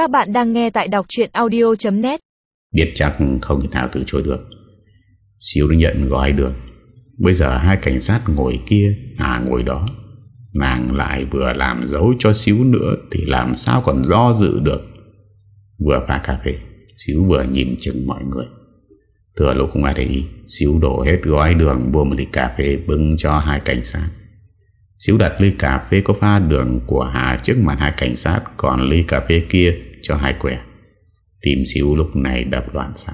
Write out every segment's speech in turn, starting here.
Các bạn đang nghe tại đọc chuyện audio.net Biết chắc không thể nào từ chối được. Xíu đã nhận gói được. Bây giờ hai cảnh sát ngồi kia Hà ngồi đó. Nàng lại vừa làm dấu cho xíu nữa Thì làm sao còn do dự được? Vừa pha cà phê Xíu vừa nhìn chừng mọi người. Thừa lúc không ai để ý Xíu đổ hết gói đường vô một ly cà phê bưng cho hai cảnh sát. Xíu đặt ly cà phê có pha đường của Hà trước mặt hai cảnh sát, Còn ly cà phê kia cho hai quẻ. Tìm xíu lúc này đập loạn xa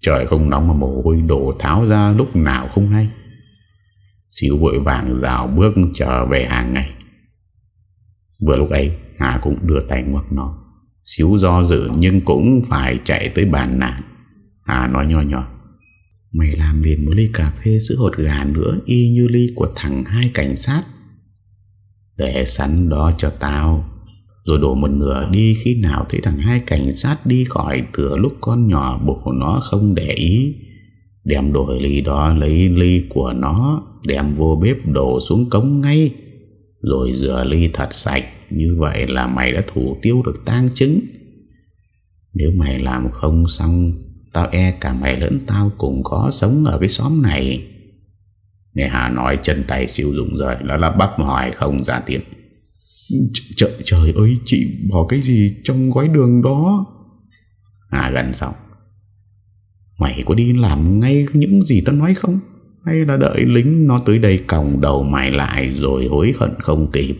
Trời không nóng mà mồ hôi đổ tháo ra lúc nào không hay. Xíu vội vàng rào bước trở về hàng ngày Vừa lúc ấy, Hà cũng đưa tay ngoặc nó. Xíu do dự nhưng cũng phải chạy tới bàn nàng Hà nói nho nhỏ, Mày làm liền một ly cà phê sữa hột gà nữa, Y như ly của thằng hai cảnh sát. Để sẵn đó cho tao. Rồi đổ một nửa đi Khi nào thấy thằng hai cảnh sát đi khỏi Thừa lúc con nhỏ bố nó không để ý. Đem đổi ly đó Lấy ly của nó, Đem vô bếp đổ xuống cống ngay. Rồi rửa ly thật sạch, Như vậy là mày đã thủ tiêu được tang chứng. Nếu mày làm không xong, Tao e cả mày lẫn tao cùng khó sống ở cái xóm này. Nghe Hà nói, chân tay siêu dụng rồi Nó là bắp hỏi, không ra tiếng. Trời, trời ơi chị bỏ cái gì trong gói đường đó? Hà gần giọng Mày có đi làm ngay những gì tao nói không? Hay là đợi lính nó tới đây còng đầu mày lại Rồi hối hận không kịp?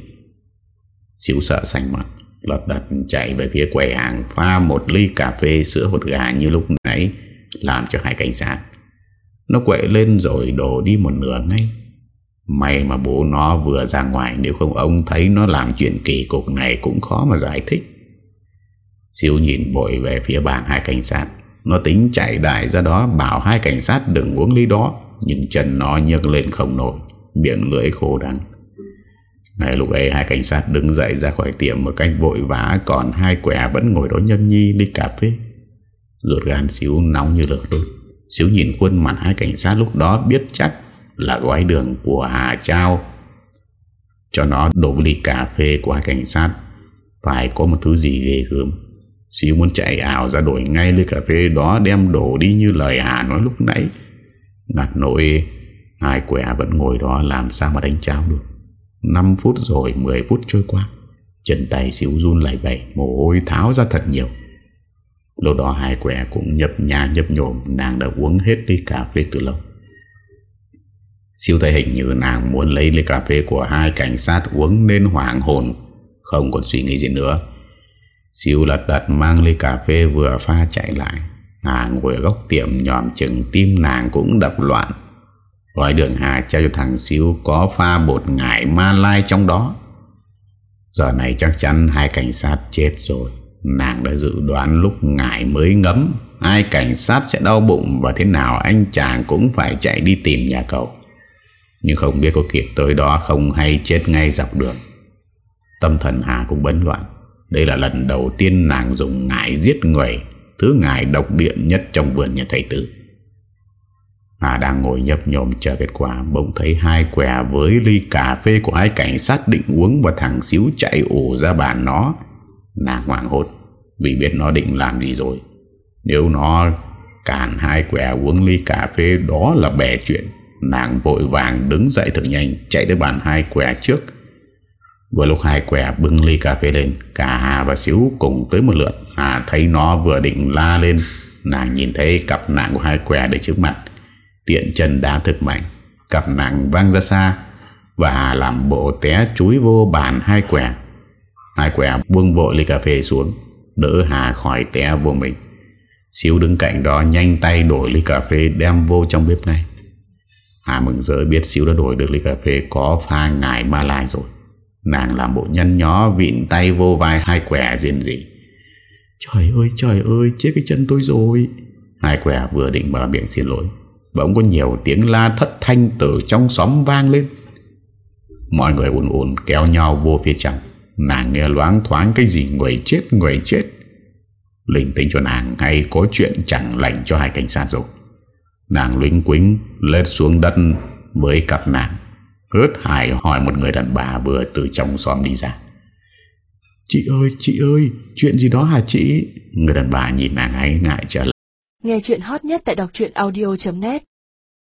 Xíu sợ xanh mặt Lật đật chạy về phía quầy hàng Pha một ly cà phê sữa hột gà như lúc nãy Làm cho hai cảnh sát. Nó quậy lên rồi đổ đi một nửa ngay. May mà bố nó vừa ra ngoài, Nếu không ông thấy nó làm chuyện kỳ cục này Cũng khó mà giải thích. Siêu nhìn vội về phía bàn hai cảnh sát. Nó tính chạy đại ra đó, Bảo hai cảnh sát đừng uống ly đó, Nhưng chân nó nhấc lên không nổi, Miệng lưỡi khô đắng. Ngay lúc ấy, hai cảnh sát đứng dậy ra khỏi tiệm một cách vội vã, Còn hai quẻ vẫn ngồi đó nhân nhi ly cà phê. Ruột gan xíu nóng như lửa đốt. Xíu nhìn khuôn mặt hai cảnh sát lúc đó biết chắc là gói đường của Hà Trao. Cho nó đổ ly cà phê của hai cảnh sát. Phải có một thứ gì ghê gớm. Xíu muốn chạy ảo ra đổi ngay ly cà phê đó đem đổ đi như lời Hà nói lúc nãy. Ngặt nỗi Hai quẻ vẫn ngồi đó làm sao mà đánh cháo được. 5 phút rồi 10 phút trôi qua. Chân tay xíu run lại bẩy, Mồ hôi tháo ra thật nhiều. Lúc đó hai quẻ cũng nhập nhà nhập nhổm Nàng đã uống hết ly cà phê từ lâu. Siêu thấy hình như nàng muốn lấy ly cà phê của hai cảnh sát uống nên hoảng hồn, Không còn suy nghĩ gì nữa. Siêu lật đật mang ly cà phê vừa pha chạy lại. Nàng ngồi góc tiệm nhòm chừng tim nàng cũng đập loạn. Gói đường Hà trao cho thằng Siêu có pha bột ngải ma lai trong đó. Giờ này chắc chắn hai cảnh sát chết rồi. Nàng đã dự đoán lúc ngải mới ngấm, Hai cảnh sát sẽ đau bụng Và thế nào anh chàng cũng phải chạy đi tìm nhà cậu. Nhưng không biết có kịp tới đó không hay chết ngay dọc đường. Tâm thần Hà cũng bấn loạn. Đây là lần đầu tiên nàng dùng ngải giết người, Thứ ngải độc điện nhất trong vườn nhà thầy tử Hà đang ngồi nhấp nhộm chờ kết quả, Bỗng thấy hai quẻ với ly cà phê của hai cảnh sát định uống Và thằng xíu chạy ủ ra bàn nó. Nàng hoảng hốt, Vì biết nó định làm gì rồi. Nếu nó cản hai quẻ uống ly cà phê, Đó là bè chuyện. Nàng vội vàng đứng dậy thật nhanh, Chạy tới bàn hai quẻ trước. Vừa lúc hai quẻ bưng ly cà phê lên, Cả Hà và Xíu cùng tới một lượt. Hà thấy nó vừa định la lên, Nàng nhìn thấy cặp nạn của hai quẻ để trước mặt. Tiện chân đá thực mạnh, Cặp nàng văng ra xa Và Hà làm bộ té chúi vô bàn hai quẻ. Hai quẻ buông vội ly cà phê xuống, Đỡ Hà khỏi té vô mình. Xíu đứng cạnh đó nhanh tay đổi ly cà phê đem vô trong bếp ngay. Hà mừng rỡ biết Xíu đã đổi được ly cà phê có pha ngải ma lai rồi. Nàng làm bộ nhăn nhó vịn tay vô vai hai quẻ riêng gì Trời ơi trời ơi chết cái chân tôi rồi. Hai quẻ vừa định mở miệng xin lỗi Bỗng có nhiều tiếng la thất thanh từ trong xóm vang lên. Mọi người ùn ùn kéo nhau vô phía trong. Nàng nghe loáng thoáng cái gì người chết người chết. Linh tính cho nàng hay có chuyện chẳng lành cho hai cảnh sát rồi Nàng lính quính lết xuống đất với cặp nàng. Hớt hải hỏi một người đàn bà vừa từ trong xóm đi ra. Chị ơi chị ơi Chuyện gì đó hả chị? Người đàn bà nhìn nàng ấy ngại trở lại. Nghe chuyện hot nhất tại đọc audio.net